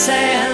sand.